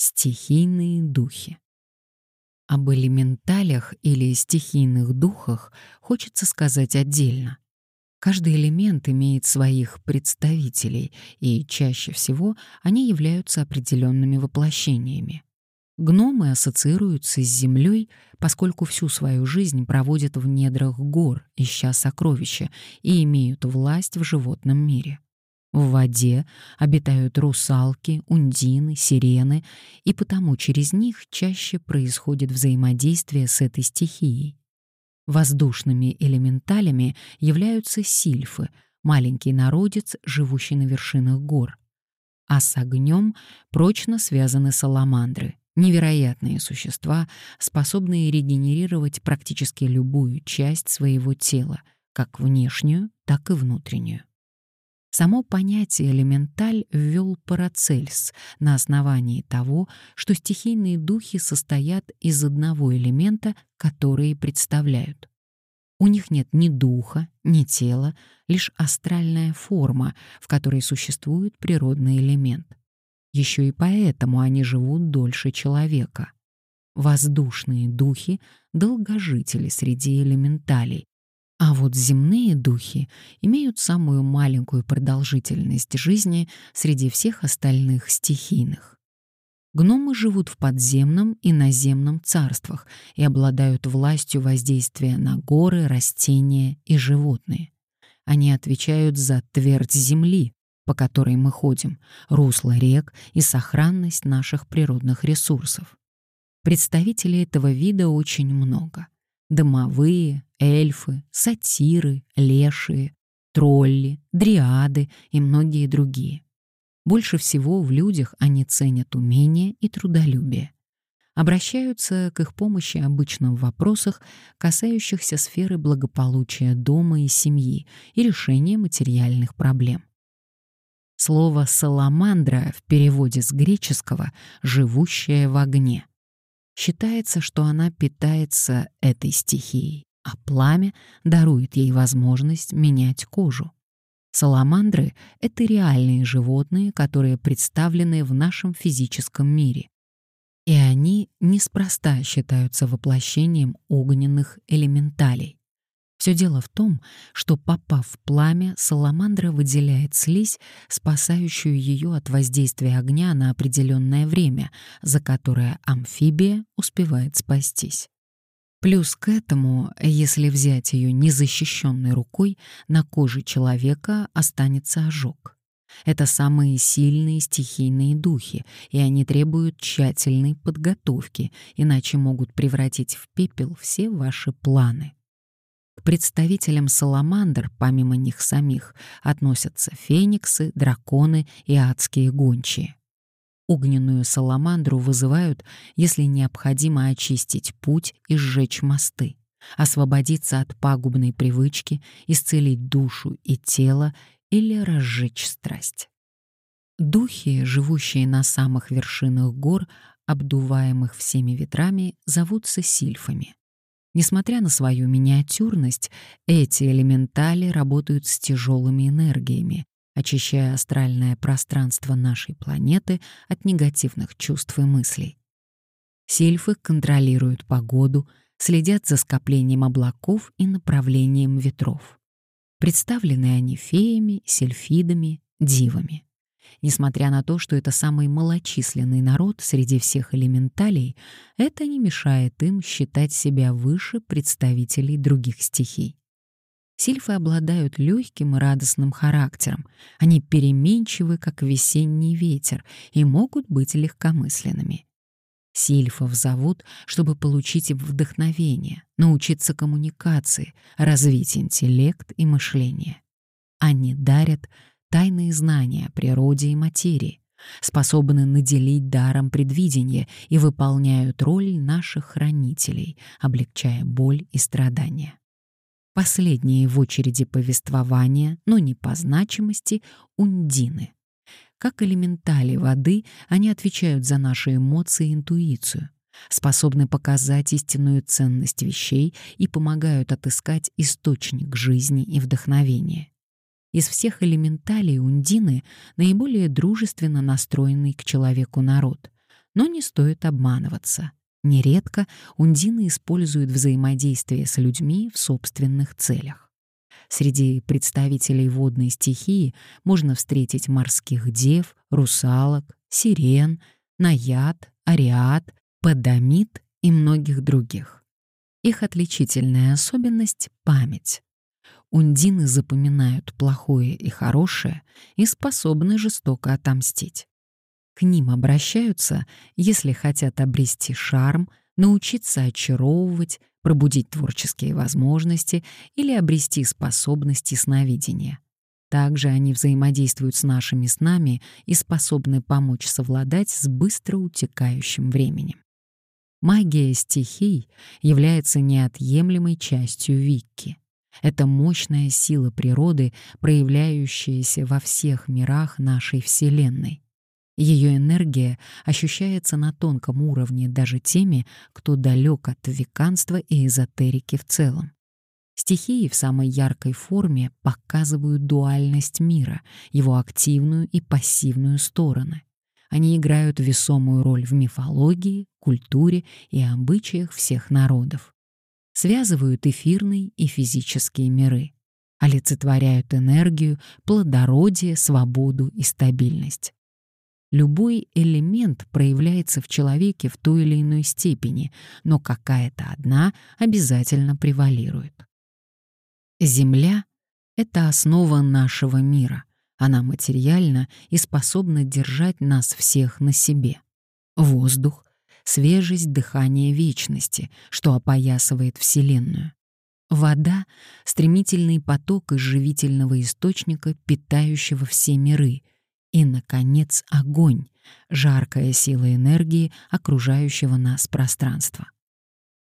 Стихийные духи. Об элементалях или стихийных духах хочется сказать отдельно. Каждый элемент имеет своих представителей, и чаще всего они являются определенными воплощениями. Гномы ассоциируются с землей, поскольку всю свою жизнь проводят в недрах гор, ища сокровища, и имеют власть в животном мире. В воде обитают русалки, ундины, сирены, и потому через них чаще происходит взаимодействие с этой стихией. Воздушными элементалями являются сильфы, маленький народец, живущий на вершинах гор. А с огнем прочно связаны саламандры, невероятные существа, способные регенерировать практически любую часть своего тела, как внешнюю, так и внутреннюю. Само понятие «элементаль» ввел Парацельс на основании того, что стихийные духи состоят из одного элемента, который представляют. У них нет ни духа, ни тела, лишь астральная форма, в которой существует природный элемент. Еще и поэтому они живут дольше человека. Воздушные духи — долгожители среди элементалей, а вот земные духи имеют самую маленькую продолжительность жизни среди всех остальных стихийных. Гномы живут в подземном и наземном царствах и обладают властью воздействия на горы, растения и животные. Они отвечают за твердь земли, по которой мы ходим, русло рек и сохранность наших природных ресурсов. Представителей этого вида очень много — Домовые, эльфы, сатиры, лешие, тролли, дриады и многие другие. Больше всего в людях они ценят умение и трудолюбие. Обращаются к их помощи обычно в вопросах, касающихся сферы благополучия дома и семьи и решения материальных проблем. Слово «саламандра» в переводе с греческого «живущая в огне». Считается, что она питается этой стихией, а пламя дарует ей возможность менять кожу. Саламандры — это реальные животные, которые представлены в нашем физическом мире. И они неспроста считаются воплощением огненных элементалей. Все дело в том, что, попав в пламя, саламандра выделяет слизь, спасающую ее от воздействия огня на определенное время, за которое амфибия успевает спастись. Плюс к этому, если взять ее незащищенной рукой, на коже человека останется ожог. Это самые сильные стихийные духи, и они требуют тщательной подготовки, иначе могут превратить в пепел все ваши планы. К представителям саламандр, помимо них самих, относятся фениксы, драконы и адские гончие. Огненную саламандру вызывают, если необходимо очистить путь и сжечь мосты, освободиться от пагубной привычки, исцелить душу и тело или разжечь страсть. Духи, живущие на самых вершинах гор, обдуваемых всеми ветрами, зовутся сильфами. Несмотря на свою миниатюрность, эти элементали работают с тяжелыми энергиями, очищая астральное пространство нашей планеты от негативных чувств и мыслей. Сильфы контролируют погоду, следят за скоплением облаков и направлением ветров. Представлены они феями, сельфидами, дивами. Несмотря на то, что это самый малочисленный народ среди всех элементалей, это не мешает им считать себя выше представителей других стихий. Сильфы обладают легким и радостным характером. Они переменчивы, как весенний ветер, и могут быть легкомысленными. Сильфов зовут, чтобы получить вдохновение, научиться коммуникации, развить интеллект и мышление. Они дарят тайные знания о природе и материи, способны наделить даром предвидения и выполняют роль наших хранителей, облегчая боль и страдания. Последние в очереди повествования, но не по значимости, ундины. Как элементали воды, они отвечают за наши эмоции и интуицию, способны показать истинную ценность вещей и помогают отыскать источник жизни и вдохновения. Из всех элементалей Ундины наиболее дружественно настроенный к человеку народ, Но не стоит обманываться. Нередко ундины используют взаимодействие с людьми в собственных целях. Среди представителей водной стихии можно встретить морских дев, русалок, сирен, наяд, ариад, падамит и многих других. Их отличительная особенность — память. Ундины запоминают плохое и хорошее и способны жестоко отомстить. К ним обращаются, если хотят обрести шарм, научиться очаровывать, пробудить творческие возможности или обрести способности сновидения. Также они взаимодействуют с нашими снами и способны помочь совладать с быстро утекающим временем. Магия стихий является неотъемлемой частью Викки. Это мощная сила природы, проявляющаяся во всех мирах нашей Вселенной. Ее энергия ощущается на тонком уровне даже теми, кто далек от веканства и эзотерики в целом. Стихии в самой яркой форме показывают дуальность мира, его активную и пассивную стороны. Они играют весомую роль в мифологии, культуре и обычаях всех народов. Связывают эфирные и физические миры. Олицетворяют энергию, плодородие, свободу и стабильность. Любой элемент проявляется в человеке в той или иной степени, но какая-то одна обязательно превалирует. Земля — это основа нашего мира. Она материальна и способна держать нас всех на себе. Воздух — свежесть дыхания вечности, что опоясывает Вселенную. Вода — стремительный поток из живительного источника, питающего все миры — и, наконец, огонь, жаркая сила энергии окружающего нас пространства.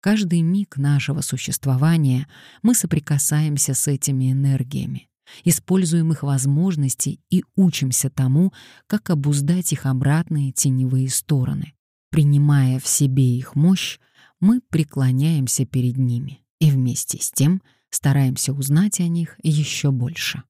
Каждый миг нашего существования мы соприкасаемся с этими энергиями, используем их возможности и учимся тому, как обуздать их обратные теневые стороны. Принимая в себе их мощь, мы преклоняемся перед ними и вместе с тем стараемся узнать о них еще больше.